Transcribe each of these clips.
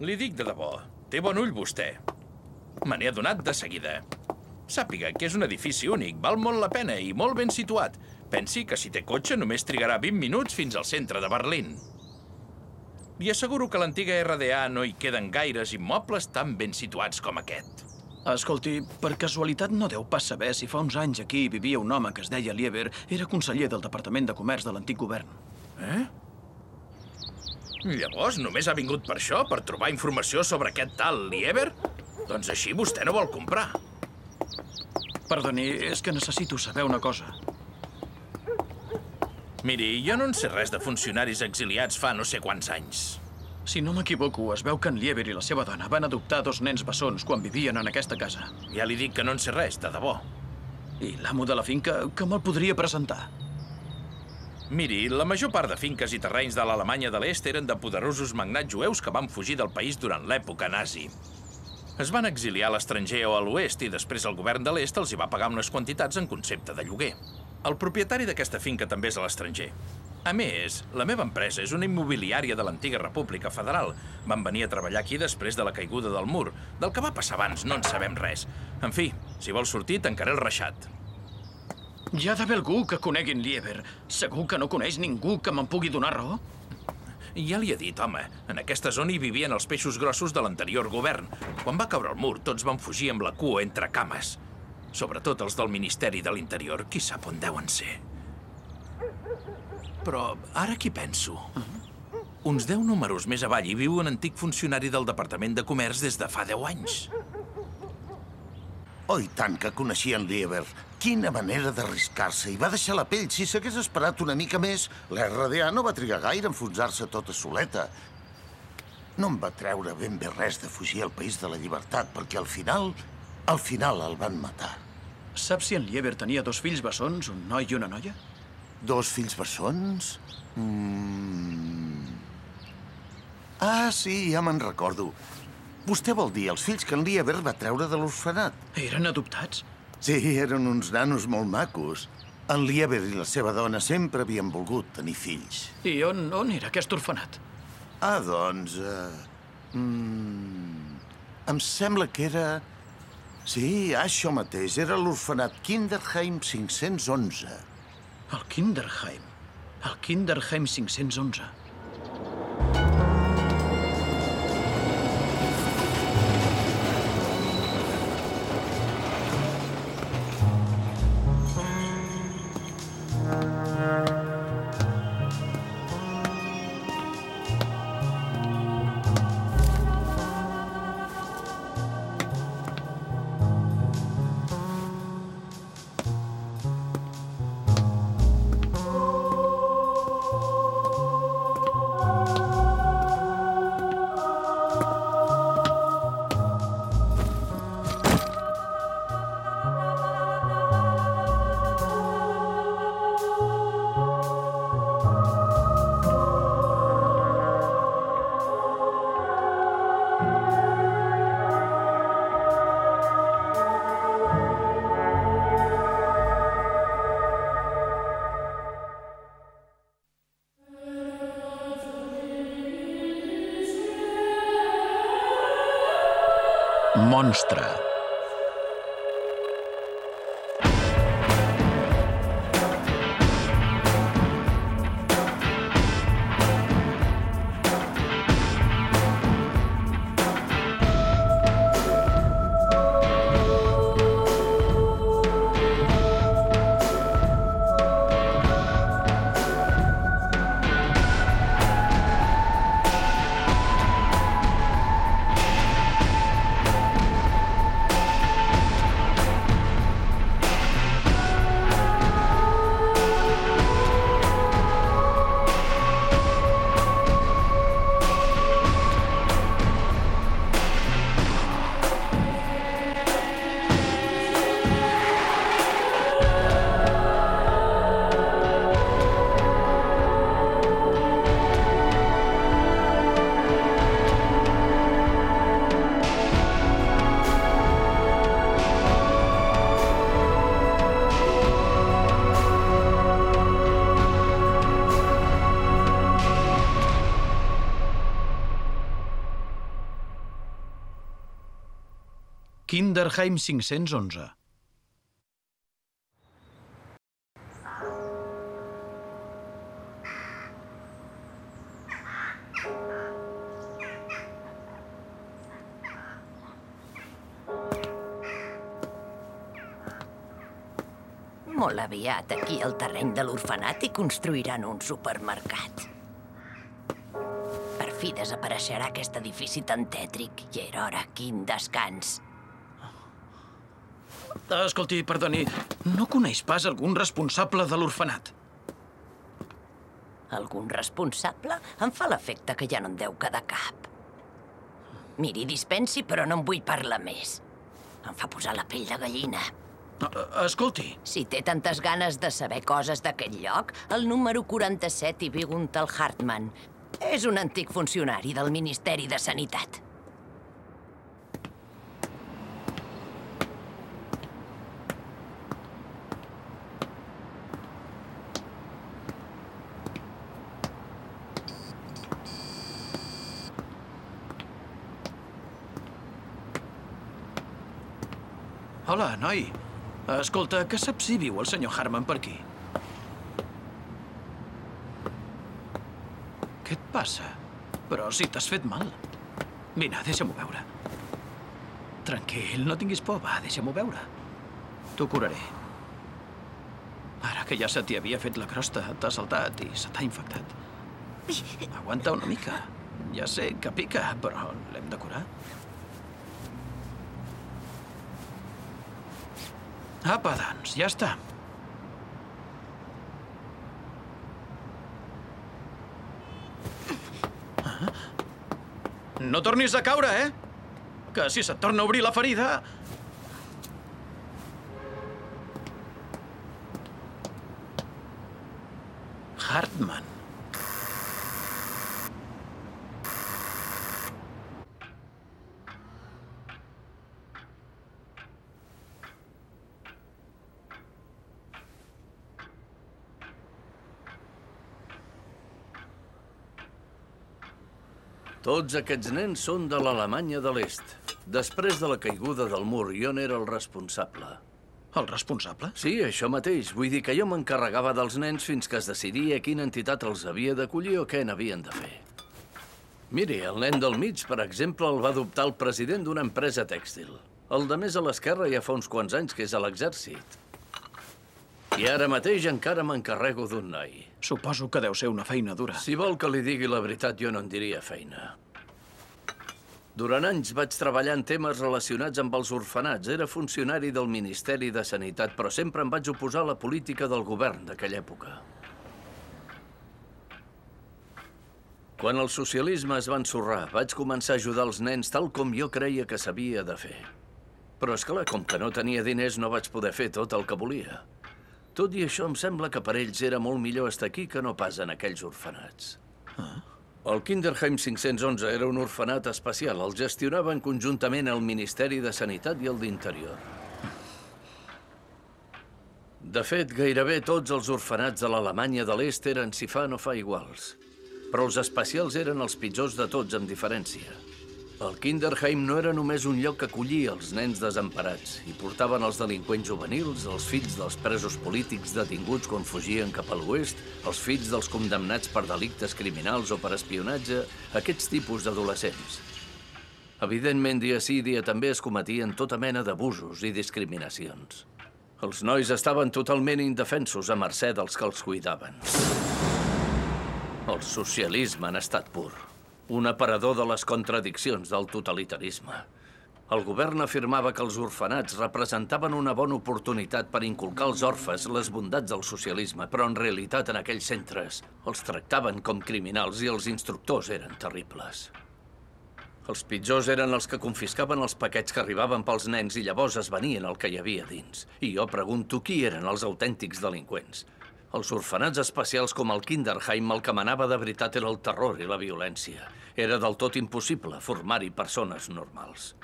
Li dic de debò, té bon ull vostè. Me n'he adonat de seguida. Sàpiga que és un edifici únic, val molt la pena i molt ben situat. Pensi que si té cotxe només trigarà 20 minuts fins al centre de Berlín. Li asseguro que a l'antiga RDA no hi queden gaires immobles tan ben situats com aquest. Escolti, per casualitat no deu pas saber si fa uns anys aquí vivia un home que es deia Lieber, era conseller del Departament de Comerç de l'antic govern. Eh? Llavors, només ha vingut per això, per trobar informació sobre aquest tal Lieber? Doncs així vostè no vol comprar. Perdoni, és que necessito saber una cosa. Miri, jo no en sé res de funcionaris exiliats fa no sé quants anys. Si no m'equivoco, es veu que en Lieber i la seva dona van adoptar dos nens bessons quan vivien en aquesta casa. Ja li dic que no en sé res, de debò. I l'amo de la finca, que me'l podria presentar? Miri, la major part de finques i terrenys de l'Alemanya de l'Est eren de poderosos magnats jueus que van fugir del país durant l'època nazi. Es van exiliar a l'estranger o a l'oest i després el govern de l'est els hi va pagar unes quantitats en concepte de lloguer. El propietari d'aquesta finca també és a l'estranger. A més, la meva empresa és una immobiliària de l'antiga República Federal. Van venir a treballar aquí després de la caiguda del mur. Del que va passar abans no en sabem res. En fi, si vols sortir, tancaré el reixat. Hi ha d'haver algú que conegui en Lieber. Segur que no coneix ningú que me'n pugui donar raó? Ja li he dit, home, en aquesta zona hi vivien els peixos grossos de l'anterior govern. Quan va caure el mur, tots van fugir amb la cua entre cames. Sobretot els del Ministeri de l'Interior, qui sap on deuen ser. Però ara qui penso? Uns 10 números més avall hi viu un antic funcionari del Departament de Comerç des de fa 10 anys. Oh, i tant que coneixien Lieber. Quina manera d'arriscar-se. I va deixar la pell. Si s'hagués esperat una mica més, l'RDA no va trigar gaire a enfonsar-se tota soleta. No em va treure ben bé res de fugir al País de la Llibertat, perquè al final, al final el van matar. Sap si en Lieber tenia dos fills bessons, un noi i una noia? Dos fills bessons? Mm... Ah, sí, ja me'n recordo. Vostè vol dir els fills que en Lieber va treure de l'orfenat? Eren adoptats? Sí, eren uns nanos molt macos. En Lieber i la seva dona sempre havien volgut tenir fills. I on, on era aquest orfenat? Ah, doncs... Uh, mm, em sembla que era... Sí, això mateix. Era l'orfenat Kinderheim 511. El Kinderheim. El Kinderheim 511. Monstre. Kinderheim 511. Molt aviat aquí al terreny de l'orfenat hi construiran un supermercat. Per fi desapareixerà aquest edifici tan tètric i era hora, quin descans. Escolti, perdoni, no coneix pas algun responsable de l'orfenat? Algun responsable? Em fa l'efecte que ja no en deu quedar cap. Miri, dispensi, però no en vull parlar més. Em fa posar la pell de gallina. Eh, Escolti, Si té tantes ganes de saber coses d'aquest lloc, el número 47 hi viu un tal Hartman. És un antic funcionari del Ministeri de Sanitat. Hola, noi. Escolta, que saps si viu el senyor Harman per aquí? Què et passa? Però si t'has fet mal. Vine, deixa-m'ho veure. Tranquil, no tinguis por, va, deixa-m'ho veure. T'ho curaré. Ara que ja se t'hi havia fet la crosta, t'ha saltat i se t'ha infectat. Aguanta una mica. Ja sé que pica, però l'hem de curar. Apa, doncs, ja està. Ah. No tornis a caure, eh? Que si se't torna a obrir la ferida... Hartman. Tots aquests nens són de l'Alemanya de l'Est. Després de la caiguda del mur, jo n'era el responsable. El responsable? Sí, això mateix. Vull dir que jo m'encarregava dels nens fins que es decidia quina entitat els havia d'acollir o què n'havien de fer. Miri, el nen del mig, per exemple, el va adoptar el president d'una empresa tèxtil. El de més a l'esquerra ja fa uns quants anys que és a l'exèrcit. I ara mateix encara m'encarrego d'un noi. Suposo que deu ser una feina dura. Si vol que li digui la veritat, jo no en diria feina. Durant anys vaig treballar en temes relacionats amb els orfenats. Era funcionari del Ministeri de Sanitat, però sempre em vaig oposar a la política del govern d'aquella època. Quan el socialisme es va ensorrar, vaig començar a ajudar els nens tal com jo creia que s'havia de fer. Però, és clar, com que no tenia diners, no vaig poder fer tot el que volia. Tot i això, em sembla que per ells era molt millor estar aquí que no pas en aquells orfenats. El Kinderheim 511 era un orfenat especial. El gestionaven conjuntament el Ministeri de Sanitat i el d'Interior. De fet, gairebé tots els orfenats de l'Alemanya de l'Est eren, si fa no fa, iguals. Però els especials eren els pitjors de tots, amb diferència. El Kinderheim no era només un lloc que acollia els nens desemparats. Hi portaven els delinqüents juvenils, els fills dels presos polítics detinguts quan fugien cap a l'oest, els fills dels condemnats per delictes criminals o per espionatge, aquests tipus d'adolescents. Evidentment, dia sí, dia també es cometien tota mena d'abusos i discriminacions. Els nois estaven totalment indefensos a mercè dels que els cuidaven. El socialisme en estat pur. Un aparador de les contradiccions del totalitarisme. El govern afirmava que els orfenats representaven una bona oportunitat per inculcar als orfes les bondats del socialisme, però en realitat en aquells centres els tractaven com criminals i els instructors eren terribles. Els pitjors eren els que confiscaven els paquets que arribaven pels nens i llavors es venien el que hi havia dins. I jo pregunto qui eren els autèntics delinqüents. Els orfenats especials com el Kinderheim el que manava de veritat era el terror i la violència. Era del tot impossible formar-hi persones normals.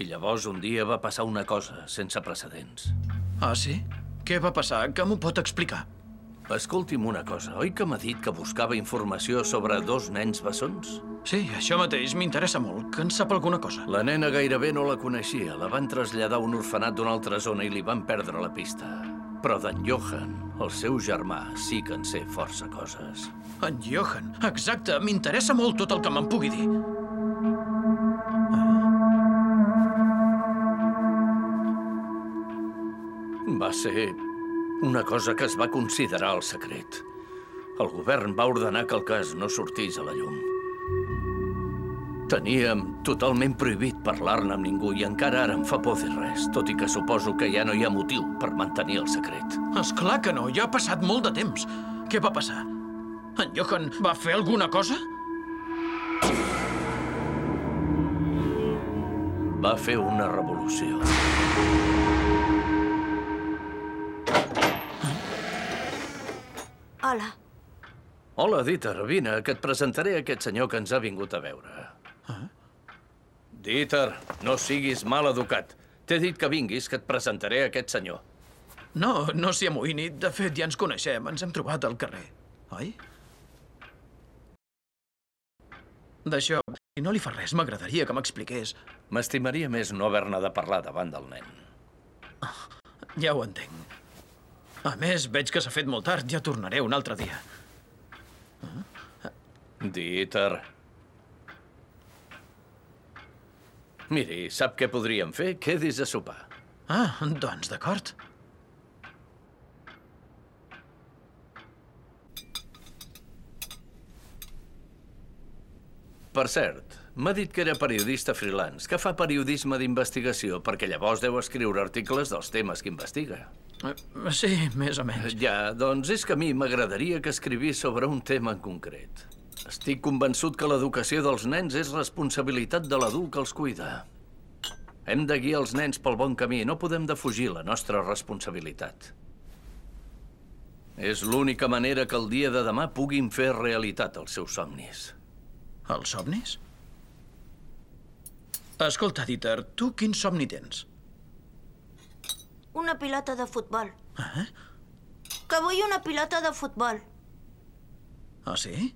I llavors un dia va passar una cosa sense precedents. Ah, sí? Què va passar? Que m'ho pot explicar? Escolti'm una cosa, oi que m'ha dit que buscava informació sobre dos nens bessons? Sí, això mateix m'interessa molt, que en sap alguna cosa. La nena gairebé no la coneixia. La van traslladar a un orfenat d'una altra zona i li van perdre la pista. Però d'en Johan, el seu germà, sí que en sé força coses. En Johan, exacte, m'interessa molt tot el que me'n pugui dir. Va ser una cosa que es va considerar el secret. El govern va ordenar que el cas no sortís a la llum. Teníem totalment prohibit parlar-ne amb ningú i encara ara em fa por dir res, tot i que suposo que ja no hi ha motiu per mantenir el secret. És clar que no, ja ha passat molt de temps. Què va passar? En Johan va fer alguna cosa? Va fer una revolució. Hola. Hola, Dieter, vine, que et presentaré aquest senyor que ens ha vingut a veure. Ah? Dieter, no siguis mal educat. T'he dit que vinguis, que et presentaré aquest senyor. No, no s'hi amoïni. De fet, ja ens coneixem. Ens hem trobat al carrer. Oi? D'això, si no li fa res, m'agradaria que m'expliqués. M'estimaria més no haver-ne de parlar davant del nen. Ja ho entenc. A més, veig que s'ha fet molt tard. Ja tornaré un altre dia. Dieter. Miri, sap què podríem fer? Quedis a sopar. Ah, doncs d'acord. Per cert, m'ha dit que era periodista freelance, que fa periodisme d'investigació, perquè llavors deu escriure articles dels temes que investiga. Eh, Sí, més o menys. Ja, doncs és que a mi m'agradaria que escrivís sobre un tema en concret. Estic convençut que l'educació dels nens és responsabilitat de l'adult que els cuida. Hem de guiar els nens pel bon camí, no podem defugir la nostra responsabilitat. És l'única manera que el dia de demà puguin fer realitat els seus somnis. Els somnis? Escolta, Dieter, tu quin somni tens? Una pilota de futbol. Eh? Que vull una pilota de futbol. Ah, sí?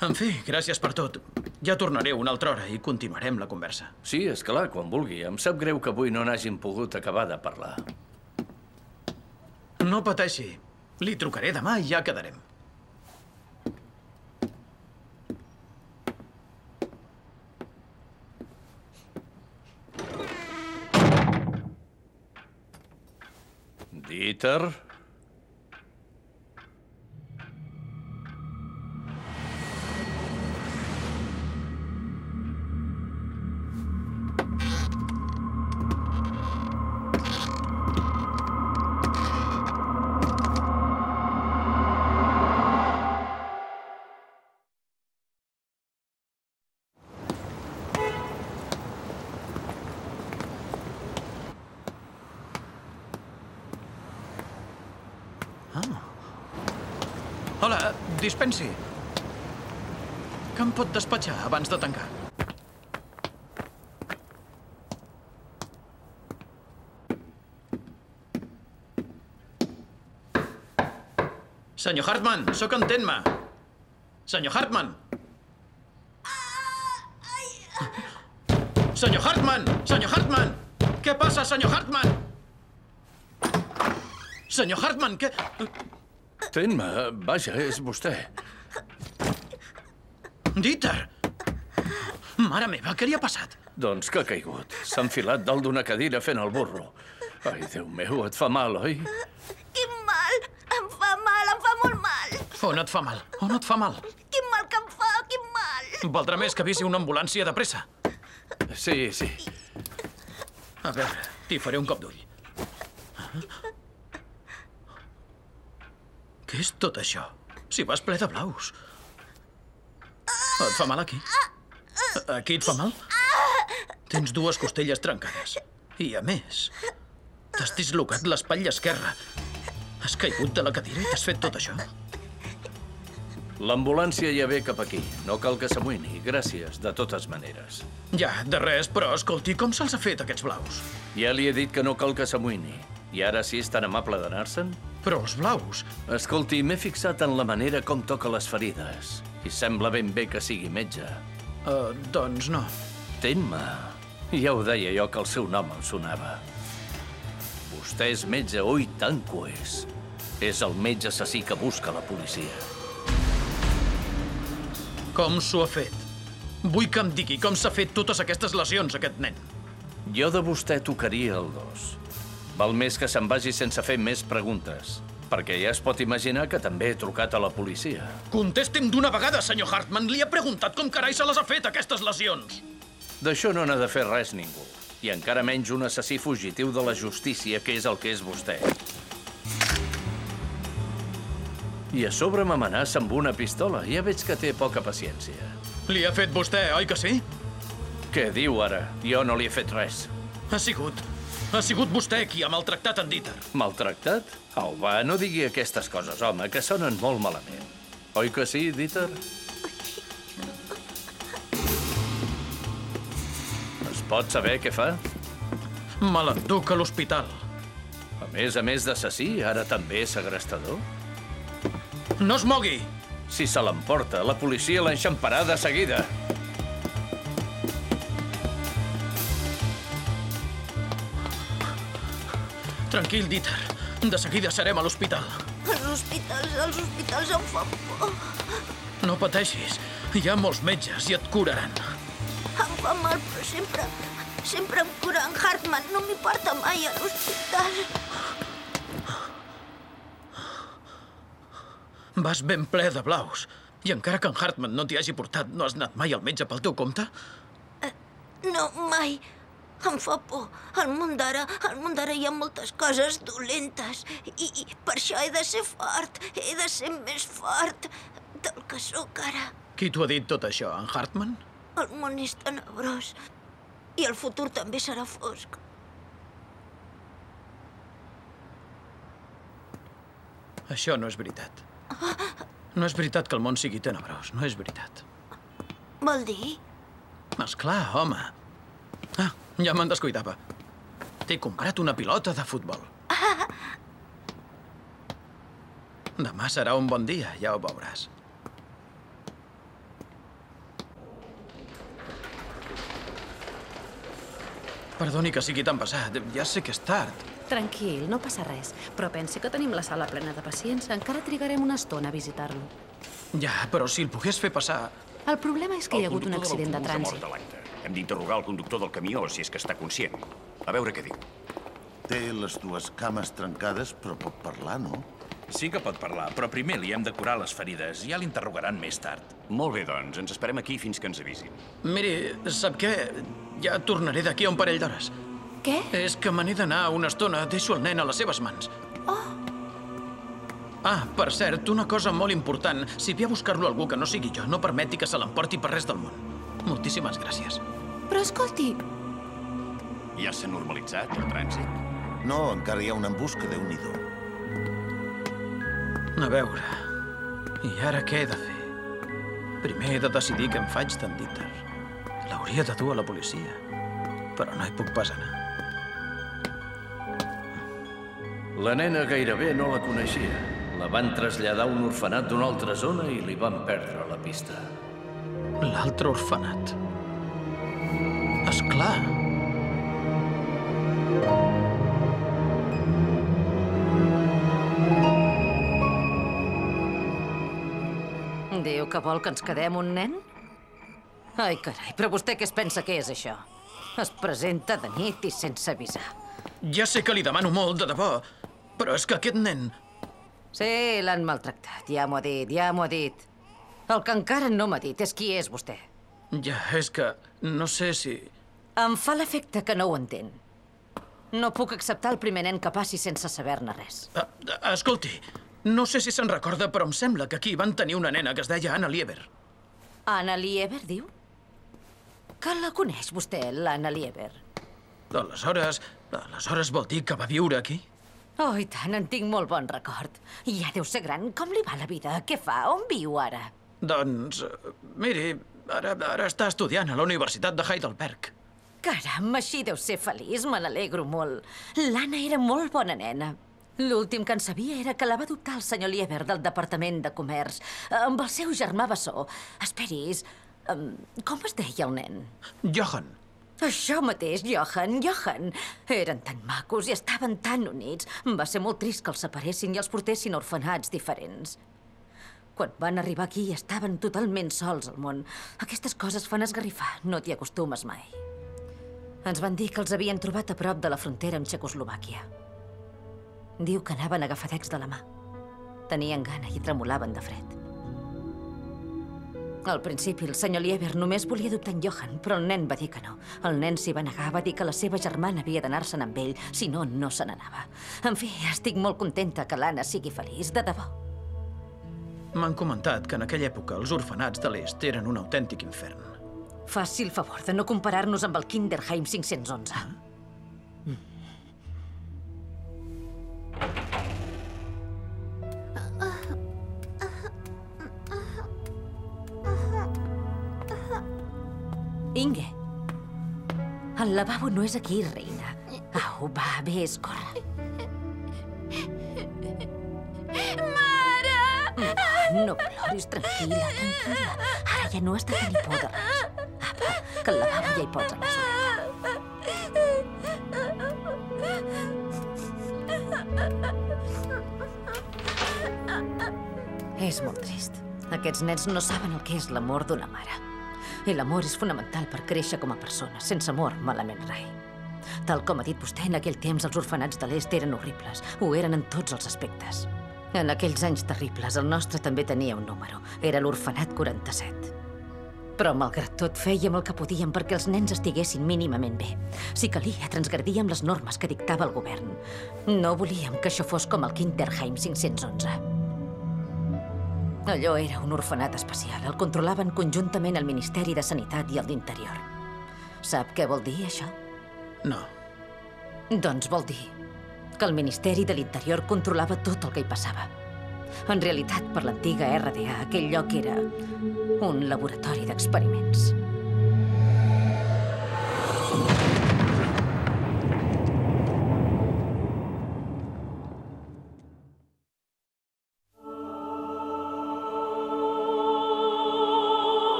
En fi, gràcies per tot. Ja tornaré una altra hora i continuarem la conversa. Sí, és clar, quan vulgui. Em sap greu que avui no n'hagin pogut acabar de parlar. No pateixi. Li trucaré demà i ja quedarem. Dieter? Hola, dispensi. Que em pot despatxar abans de tancar? Senyor Hartman, sóc en Tenma. Senyor Hartman! Senyor Hartman! Senyor Hartman! Què passa, senyor Hartman? Senyor Hartman, què... Tenma, vaja, és vostè. Dieter! Mare meva, què li ha passat? Doncs que ha caigut. S'ha enfilat dalt d'una cadira fent el burro. Ai, Déu meu, et fa mal, oi? Quin mal! Em fa mal, em fa molt mal! On et fa mal? On et fa mal? Quin mal que em fa, quin mal! Valdrà més que avisi una ambulància de pressa. Sí, sí. A veure, t'hi faré un cop d'ull. És tot això? Si vas ple de blaus. Et fa mal aquí? Aquí et fa mal? Tens dues costelles trencades. I a més, t'has dislocat l'espatlla esquerra. Has caigut de la cadira i t'has fet tot això? L'ambulància ja ve cap aquí. No cal que s'amoïni. Gràcies, de totes maneres. Ja, de res, però escolti, com se'ls ha fet aquests blaus? Ja li he dit que no cal que s'amoïni. I ara sí és tan amable d'anar-se'n? Però els blaus... Escolti, m'he fixat en la manera com toca les ferides. I sembla ben bé que sigui metge. Uh, doncs no. Ten-me. Ja ho deia jo que el seu nom em sonava. Vostè és metge, oi tant que ho és. És el metge assassí que busca la policia. Com s'ho ha fet? Vull que em digui com s'ha fet totes aquestes lesions, aquest nen. Jo de vostè tocaria el dos. Val més que se'n vagi sense fer més preguntes, perquè ja es pot imaginar que també he trucat a la policia. Contesti'm d'una vegada, senyor Hartman. Li he preguntat com carai se les ha fet, aquestes lesions. D'això no n'ha de fer res ningú. I encara menys un assassí fugitiu de la justícia, que és el que és vostè. I a sobre m'amenaça amb una pistola. Ja veig que té poca paciència. Li ha fet vostè, oi que sí? Què diu ara? Jo no li he fet res. Ha sigut... Ha sigut vostè qui ha maltractat en Dieter. Maltractat? Au, va, no digui aquestes coses, home, que sonen molt malament. Oi que sí, Dieter? Es pot saber què fa? Me l'enduc a l'hospital. A més a més d'assassí, ara també és segrestador? No es mogui! Si se l'emporta, la policia l'enxamparà de seguida. Tranquil, Dieter. De seguida serem a l'hospital. Els hospitals, els hospitals em fan por. No pateixis. Hi ha molts metges i et curaran. Em fa mal, però sempre... Sempre em cura en Hartman. No m'hi porta mai a l'hospital. Vas ben ple de blaus. I encara que en Hartman no t'hi hagi portat, no has anat mai al metge pel teu compte? No, mai. Em fa por. Al món d'ara, al món d'ara hi ha moltes coses dolentes. I, I per això he de ser fort. He de ser més fort del que sóc ara. Qui t'ho ha dit tot això, en Hartman? El món és tenebrós. I el futur també serà fosc. Això no és veritat. No és veritat que el món sigui tenebrós. No és veritat. Vol dir? És clar, home. Ja me'n descuidava. T'he comprat una pilota de futbol. Demà serà un bon dia, ja ho veuràs. Perdoni que sigui tan pesat. Ja sé que és tard. Tranquil, no passa res. Però pensi que tenim la sala plena de pacients. Encara trigarem una estona a visitar-lo. Ja, però si el pogués fer passar... El problema és que hi ha hagut un accident de trànsit. Hem d'interrogar el conductor del camió, si és que està conscient. A veure què diu. Té les dues cames trencades, però pot parlar, no? Sí que pot parlar, però primer li hem de curar les ferides. Ja l'interrogaran més tard. Molt bé, doncs. Ens esperem aquí fins que ens avisin. Miri, sap què? Ja tornaré d'aquí a un parell d'hores. Què? És que me n'he d'anar una estona. Deixo el nen a les seves mans. Oh, Ah, per cert, una cosa molt important. Si ve a buscar-lo algú que no sigui jo, no permeti que se l'emporti per res del món. Moltíssimes gràcies. Però escolti, Ja s'ha normalitzat el trànsit? No, encara hi ha un embús que déu nhi A veure... I ara què he de fer? Primer he de decidir què em faig d'en Dieter. L'hauria de dur a la policia. Però no hi puc pas anar. La nena gairebé no la coneixia. La van traslladar a un orfenat d'una altra zona i li van perdre la pista. L'altre orfenat. És clar. diu que vol que ens quedem un nen? Ai, carai, però vostè què es pensa que és això? Es presenta de nit i sense avisar. Ja sé que li demano molt, de debò, però és que aquest nen... Sí, l'han maltractat, ja m'ho ha dit, ja m'ho ha dit. El que encara no m'ha dit és qui és vostè. Ja, és que no sé si... Em fa l'efecte que no ho entén. No puc acceptar el primer nen que passi sense saber-ne res. Uh, escolti, no sé si se'n recorda, però em sembla que aquí van tenir una nena que es deia Anna Lieber. Anna Lieber, diu? Que la coneix vostè, l'Anna Lieber? Aleshores, aleshores vol dir que va viure aquí? Oh, i tant, en tinc molt bon record. Ja deu ser gran. Com li va la vida? Què fa? On viu ara? Doncs, eh, miri, ara, ara està estudiant a la Universitat de Heidelberg. Caram, així deu ser feliç, me n'alegro molt. L'Anna era molt bona nena. L'últim que en sabia era que la va adoptar el senyor Lieber del Departament de Comerç, amb el seu germà bessó. Esperis, um, com es deia el nen? Johan, Això mateix, Johan, Johan. Eren tan macos i estaven tan units. Va ser molt trist que els separessin i els portessin a orfenats diferents. Quan van arribar aquí estaven totalment sols al món. Aquestes coses fan esgarrifar, no t'hi acostumes mai. Ens van dir que els havien trobat a prop de la frontera amb Txecoslovàquia. Diu que anaven agafadets de la mà. Tenien gana i tremolaven de fred. Al principi, el senyor Lieber només volia adoptar en Johan, però el nen va dir que no. El nen s'hi va negar, va dir que la seva germana havia d'anar-se'n amb ell, si no, no se n'anava. En fi, estic molt contenta que l'Anna sigui feliç, de debò. M'han comentat que en aquella època els orfenats de l'est eren un autèntic infern. Faci el favor de no comparar-nos amb el Kinderheim 511. Inge. El lavabo no és aquí, reina. Au, va, vés, corre. No ploris, tranquil·la, tranquil·la. Ara ja no has de tenir por de res. Apa, que al lavabo ja hi pots anar sola. És molt trist. Aquests nens no saben el que és l'amor d'una mare. I l'amor és fonamental per créixer com a persona. Sense amor, malament rai. Tal com ha dit vostè, en aquell temps els orfenats de l'Est eren horribles. Ho eren en tots els aspectes. En aquells anys terribles, el nostre també tenia un número. Era l'orfenat 47. Però, malgrat tot, fèiem el que podíem perquè els nens estiguessin mínimament bé. Si calia, transgredíem les normes que dictava el govern. No volíem que això fos com el Kinderheim 511. Allò era un orfenat especial. El controlaven conjuntament el Ministeri de Sanitat i el d'Interior. Sap què vol dir, això? No, Doncs vol dir que el Ministeri de l'Interior controlava tot el que hi passava. En realitat, per l'antiga RDA, aquell lloc era un laboratori d'experiments.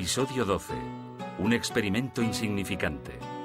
Episodio 12. Un experimento insignificante.